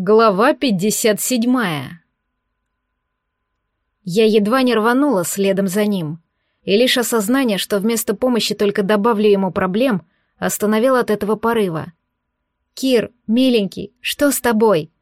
Глава 57. Я едва не рванула следом за ним, и лишь осознание, что вместо помощи только добавлю ему проблем, остановило от этого порыва. «Кир, миленький, что с тобой?»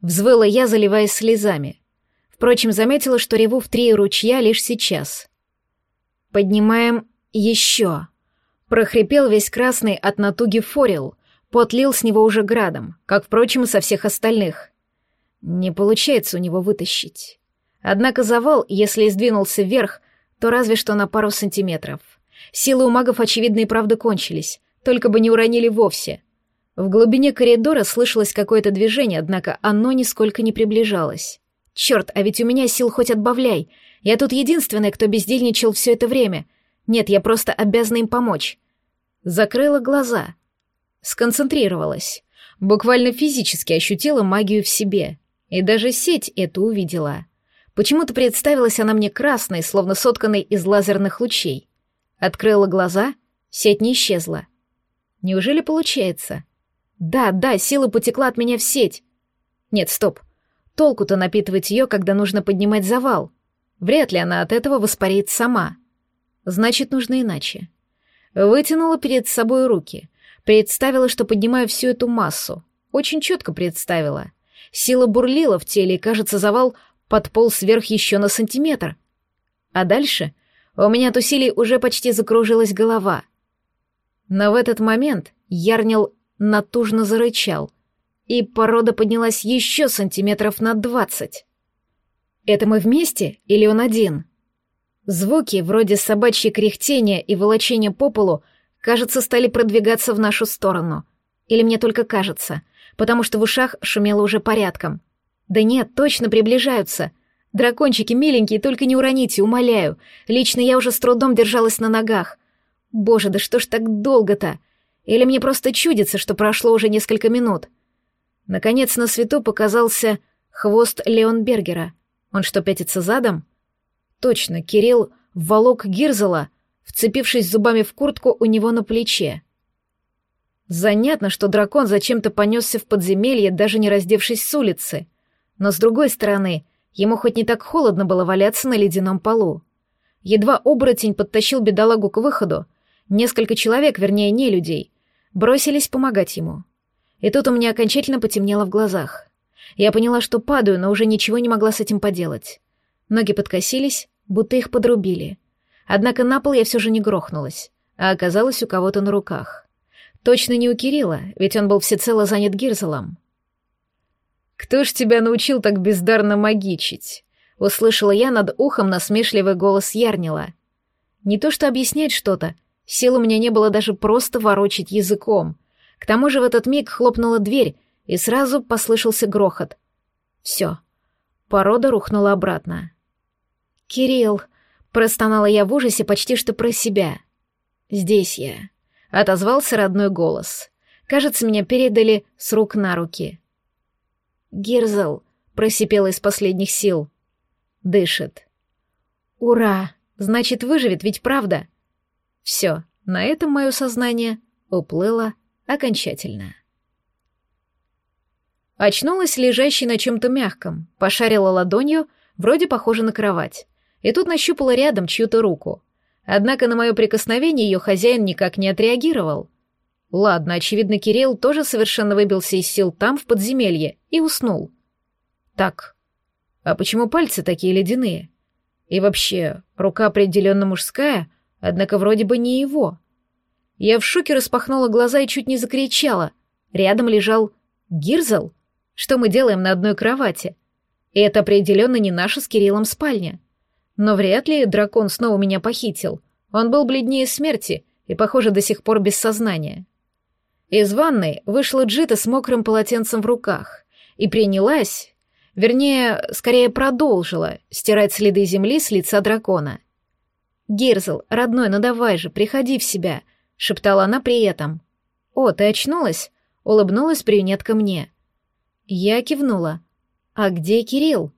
Взвыла я, заливаясь слезами. Впрочем, заметила, что реву в три ручья лишь сейчас. «Поднимаем еще!» Прохрипел весь красный от натуги форел, Пот лил с него уже градом, как, впрочем, и со всех остальных. Не получается у него вытащить. Однако завал, если и сдвинулся вверх, то разве что на пару сантиметров. Силы у магов, очевидно, и правда кончились, только бы не уронили вовсе. В глубине коридора слышалось какое-то движение, однако оно нисколько не приближалось. Черт, а ведь у меня сил хоть отбавляй. Я тут единственная, кто бездельничал все это время. Нет, я просто обязана им помочь. Закрыла глаза — Сконцентрировалась. Буквально физически ощутила магию в себе. И даже сеть эту увидела. Почему-то представилась она мне красной, словно сотканной из лазерных лучей. Открыла глаза, сеть не исчезла. Неужели получается? Да, да, сила потекла от меня в сеть. Нет, стоп. Толку-то напитывать ее, когда нужно поднимать завал. Вряд ли она от этого воспарит сама. Значит, нужно иначе. Вытянула перед собой руки, Представила, что поднимаю всю эту массу. Очень четко представила. Сила бурлила в теле, и, кажется, завал подполз сверх еще на сантиметр. А дальше у меня от усилий уже почти закружилась голова. Но в этот момент Ярнил натужно зарычал, и порода поднялась еще сантиметров на двадцать. Это мы вместе или он один? Звуки, вроде собачье кряхтения и волочения по полу, кажется, стали продвигаться в нашу сторону. Или мне только кажется, потому что в ушах шумело уже порядком. Да нет, точно приближаются. Дракончики миленькие, только не уроните, умоляю. Лично я уже с трудом держалась на ногах. Боже, да что ж так долго-то? Или мне просто чудится, что прошло уже несколько минут? Наконец на свету показался хвост Леонбергера. Он что, пятится задом? Точно, Кирилл волок Гирзела — вцепившись зубами в куртку у него на плече. Занятно, что дракон зачем-то понесся в подземелье, даже не раздевшись с улицы. Но, с другой стороны, ему хоть не так холодно было валяться на ледяном полу. Едва оборотень подтащил бедолагу к выходу, несколько человек, вернее, не людей, бросились помогать ему. И тут у меня окончательно потемнело в глазах. Я поняла, что падаю, но уже ничего не могла с этим поделать. Ноги подкосились, будто их подрубили — Однако на пол я все же не грохнулась, а оказалась у кого-то на руках. Точно не у Кирилла, ведь он был всецело занят Гирзелом. «Кто ж тебя научил так бездарно магичить?» — услышала я над ухом насмешливый голос Ярнила. Не то что объяснять что-то, сил у меня не было даже просто ворочить языком. К тому же в этот миг хлопнула дверь, и сразу послышался грохот. Все. Порода рухнула обратно. «Кирилл!» Простонала я в ужасе почти что про себя. «Здесь я», — отозвался родной голос. Кажется, меня передали с рук на руки. «Гирзл», — просипела из последних сил. Дышит. «Ура! Значит, выживет, ведь правда?» Все, на этом мое сознание уплыло окончательно. Очнулась лежащей на чем-то мягком, пошарила ладонью, вроде похоже на кровать и тут нащупала рядом чью-то руку. Однако на мое прикосновение ее хозяин никак не отреагировал. Ладно, очевидно, Кирилл тоже совершенно выбился из сил там, в подземелье, и уснул. Так, а почему пальцы такие ледяные? И вообще, рука определенно мужская, однако вроде бы не его. Я в шоке распахнула глаза и чуть не закричала. Рядом лежал Гирзел. Что мы делаем на одной кровати? И это определенно не наша с Кириллом спальня. Но вряд ли дракон снова меня похитил. Он был бледнее смерти и, похоже, до сих пор без сознания. Из ванной вышла Джита с мокрым полотенцем в руках и принялась, вернее, скорее продолжила стирать следы земли с лица дракона. «Гирзл, родной, ну давай же, приходи в себя», — шептала она при этом. «О, ты очнулась?» — улыбнулась брюнетка мне. Я кивнула. «А где Кирилл?»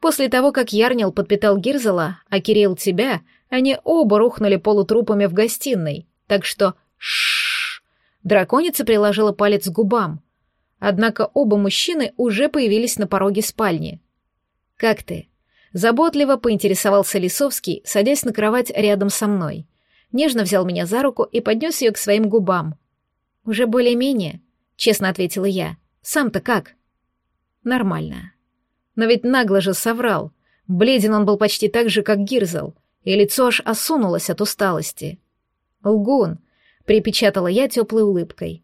После того, как Ярнил подпитал Гирзела, а Кирилл тебя, они оба рухнули полутрупами в гостиной. Так что шш. Драконица приложила палец к губам. однако оба мужчины уже появились на пороге спальни. «Как ты?» Заботливо поинтересовался Лисовский, садясь на кровать рядом со мной. Нежно взял меня за руку и поднес ее к своим губам. «Уже более-менее», — честно ответила я. «Сам-то как?» «Нормально». Но ведь нагло же соврал. Бледен он был почти так же, как Гирзел, и лицо аж осунулось от усталости. «Лгун», — припечатала я теплой улыбкой.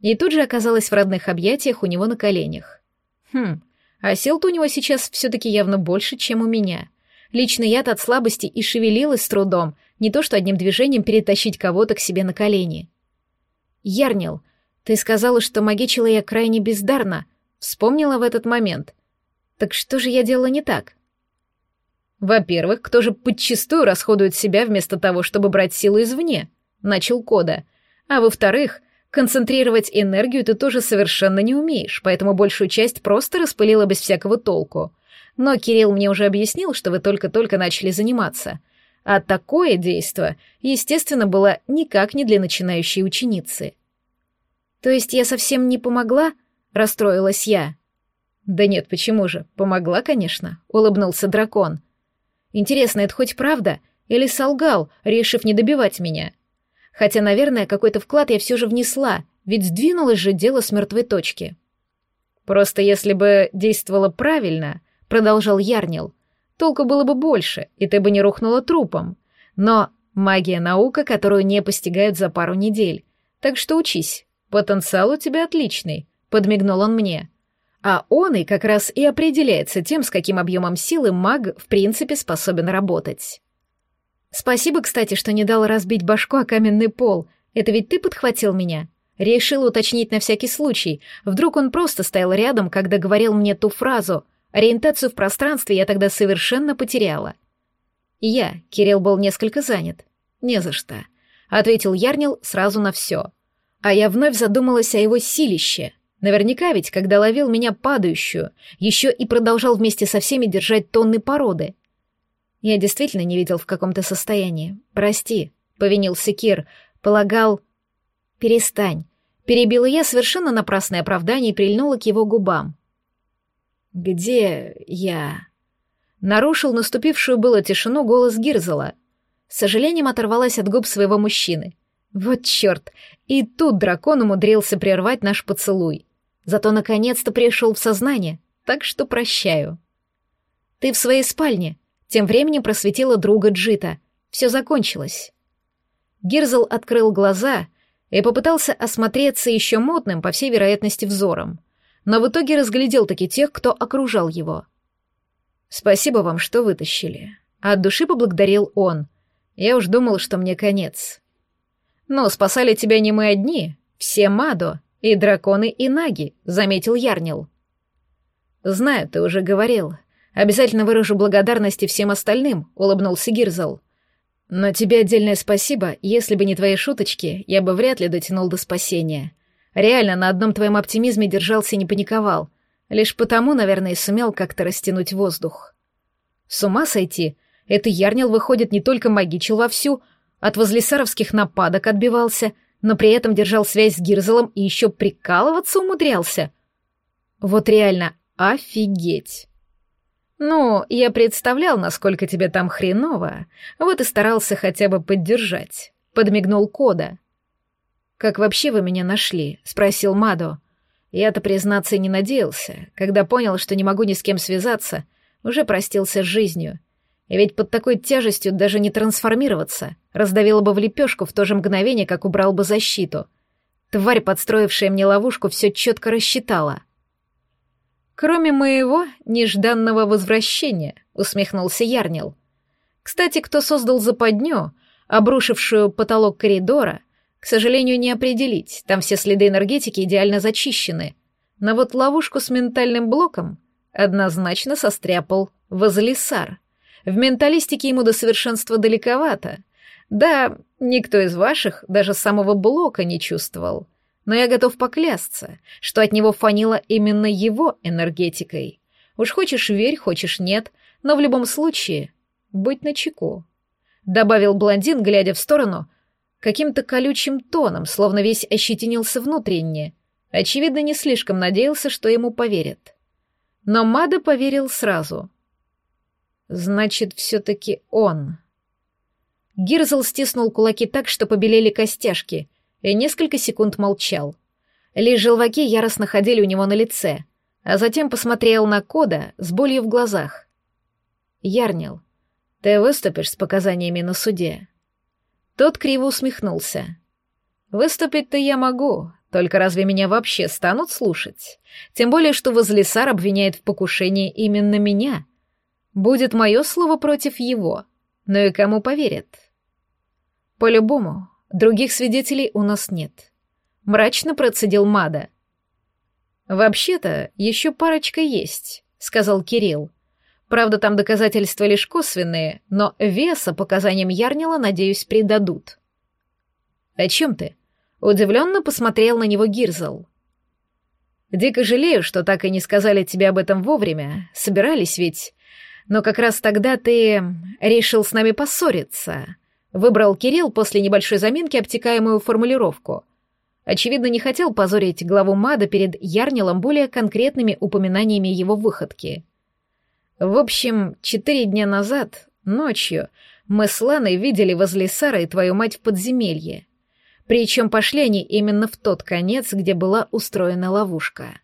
И тут же оказалась в родных объятиях у него на коленях. Хм, а сил-то у него сейчас все-таки явно больше, чем у меня. Лично я-то от слабости и шевелилась с трудом, не то что одним движением перетащить кого-то к себе на колени. «Ярнил, ты сказала, что магичила я крайне бездарно», — вспомнила в этот момент. «Так что же я делала не так?» «Во-первых, кто же подчистую расходует себя вместо того, чтобы брать силу извне?» — начал Кода. «А во-вторых, Концентрировать энергию ты тоже совершенно не умеешь, поэтому большую часть просто распылила без всякого толку. Но Кирилл мне уже объяснил, что вы только-только начали заниматься. А такое действо, естественно, было никак не для начинающей ученицы. То есть я совсем не помогла? Расстроилась я. Да нет, почему же? Помогла, конечно, улыбнулся дракон. Интересно, это хоть правда? Или солгал, решив не добивать меня? Хотя, наверное, какой-то вклад я все же внесла, ведь сдвинулось же дело с мертвой точки. Просто если бы действовала правильно, продолжал Ярнил, толку было бы больше, и ты бы не рухнула трупом. Но магия — наука, которую не постигают за пару недель. Так что учись, потенциал у тебя отличный, подмигнул он мне. А он и как раз и определяется тем, с каким объемом силы маг в принципе способен работать. Спасибо, кстати, что не дал разбить башку о каменный пол. Это ведь ты подхватил меня? Решил уточнить на всякий случай. Вдруг он просто стоял рядом, когда говорил мне ту фразу. Ориентацию в пространстве я тогда совершенно потеряла. Я, Кирилл был несколько занят. Не за что. Ответил Ярнил сразу на все. А я вновь задумалась о его силище. Наверняка ведь, когда ловил меня падающую, еще и продолжал вместе со всеми держать тонны породы. Я действительно не видел в каком-то состоянии. Прости, повинился Кир. Полагал... Перестань. Перебила я совершенно напрасное оправдание и прильнула к его губам. «Где я?» Нарушил наступившую было тишину голос Гирзела. С сожалением оторвалась от губ своего мужчины. Вот черт! И тут дракон умудрился прервать наш поцелуй. Зато наконец-то пришел в сознание, так что прощаю. «Ты в своей спальне», тем временем просветила друга Джита. Все закончилось. Гирзл открыл глаза и попытался осмотреться еще модным, по всей вероятности, взором. Но в итоге разглядел таки тех, кто окружал его. «Спасибо вам, что вытащили». От души поблагодарил он. Я уж думал, что мне конец. «Но спасали тебя не мы одни, все Мадо, и драконы, и наги», — заметил Ярнил. «Знаю, ты уже говорил. Обязательно выражу благодарности всем остальным», — улыбнулся Гирзал. «Но тебе отдельное спасибо. Если бы не твои шуточки, я бы вряд ли дотянул до спасения. Реально, на одном твоем оптимизме держался и не паниковал. Лишь потому, наверное, и сумел как-то растянуть воздух». «С ума сойти? Это Ярнил, выходит, не только магичил вовсю, от возлесаровских нападок отбивался, но при этом держал связь с Гирзелом и еще прикалываться умудрялся. Вот реально, офигеть!» «Ну, я представлял, насколько тебе там хреново, вот и старался хотя бы поддержать», — подмигнул Кода. «Как вообще вы меня нашли?» — спросил Мадо. Я-то, признаться, не надеялся. Когда понял, что не могу ни с кем связаться, уже простился с жизнью. Ведь под такой тяжестью даже не трансформироваться, раздавило бы в лепешку в то же мгновение, как убрал бы защиту. Тварь, подстроившая мне ловушку, все четко рассчитала — «Кроме моего нежданного возвращения», — усмехнулся Ярнил. «Кстати, кто создал западню, обрушившую потолок коридора, к сожалению, не определить, там все следы энергетики идеально зачищены. Но вот ловушку с ментальным блоком однозначно состряпал Возлисар. В менталистике ему до совершенства далековато. Да, никто из ваших даже самого блока не чувствовал но я готов поклясться, что от него фанило именно его энергетикой. Уж хочешь верь, хочешь нет, но в любом случае будь начеку. Добавил блондин, глядя в сторону, каким-то колючим тоном, словно весь ощетинился внутренне. Очевидно, не слишком надеялся, что ему поверят. Но Мада поверил сразу. Значит, все-таки он. Гирзл стиснул кулаки так, что побелели костяшки, и несколько секунд молчал. Лишь желваки яростно ходили у него на лице, а затем посмотрел на Кода с болью в глазах. «Ярнил, ты выступишь с показаниями на суде?» Тот криво усмехнулся. «Выступить-то я могу, только разве меня вообще станут слушать? Тем более, что Возлесар обвиняет в покушении именно меня. Будет мое слово против его. Но и кому поверят? По-любому, других свидетелей у нас нет. Мрачно процедил Мада. «Вообще-то, еще парочка есть», — сказал Кирилл. «Правда, там доказательства лишь косвенные, но веса показаниям Ярнила, надеюсь, придадут». «О чем ты?» Удивленно посмотрел на него Гирзл. «Дико жалею, что так и не сказали тебе об этом вовремя. Собирались ведь. Но как раз тогда ты решил с нами поссориться». Выбрал Кирилл после небольшой заминки обтекаемую формулировку. Очевидно, не хотел позорить главу МАДа перед Ярнилом более конкретными упоминаниями его выходки. В общем, четыре дня назад, ночью, мы с Ланой видели возле Сары твою мать в подземелье. Причем пошли они именно в тот конец, где была устроена ловушка.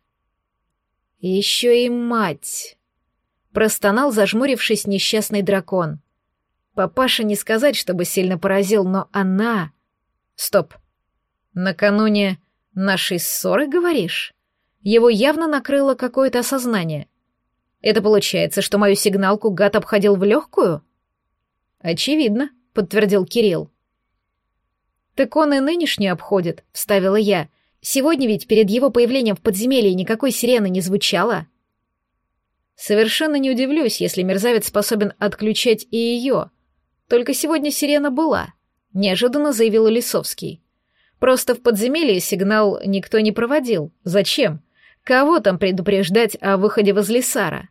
«Еще и мать!» — простонал, зажмурившись, несчастный дракон. Папаша не сказать, чтобы сильно поразил, но она... Стоп. Накануне нашей ссоры, говоришь? Его явно накрыло какое-то осознание. Это получается, что мою сигналку гад обходил в легкую? Очевидно, подтвердил Кирилл. «Так он и нынешний обходит», — вставила я. «Сегодня ведь перед его появлением в подземелье никакой сирены не звучало». Совершенно не удивлюсь, если мерзавец способен отключать и ее. Только сегодня сирена была, неожиданно заявил Лисовский. Просто в подземелье сигнал никто не проводил. Зачем? Кого там предупреждать о выходе возле Сара?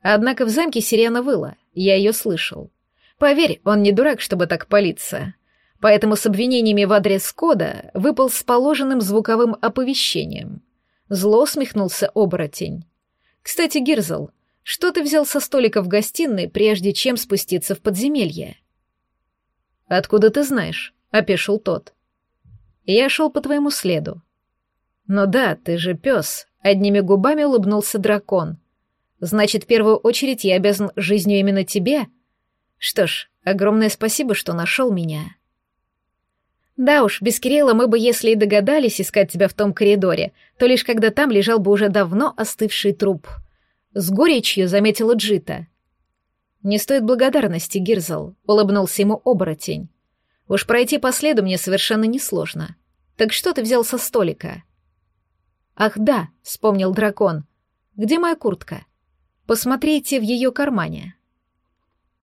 Однако в замке сирена выла, я ее слышал. Поверь, он не дурак, чтобы так палиться поэтому с обвинениями в адрес Кода выпал с положенным звуковым оповещением. Зло смехнулся оборотень. «Кстати, Гирзл, что ты взял со столика в гостиной, прежде чем спуститься в подземелье?» «Откуда ты знаешь?» — опешил тот. «Я шел по твоему следу». «Ну да, ты же пес», — одними губами улыбнулся дракон. «Значит, в первую очередь я обязан жизнью именно тебе?» «Что ж, огромное спасибо, что нашел меня». Да уж, без Кирилла мы бы, если и догадались искать тебя в том коридоре, то лишь когда там лежал бы уже давно остывший труп. С горечью заметила Джита. «Не стоит благодарности, Гирзл», — улыбнулся ему оборотень. «Уж пройти по следу мне совершенно несложно. Так что ты взял со столика?» «Ах да», — вспомнил дракон. «Где моя куртка?» «Посмотрите в ее кармане».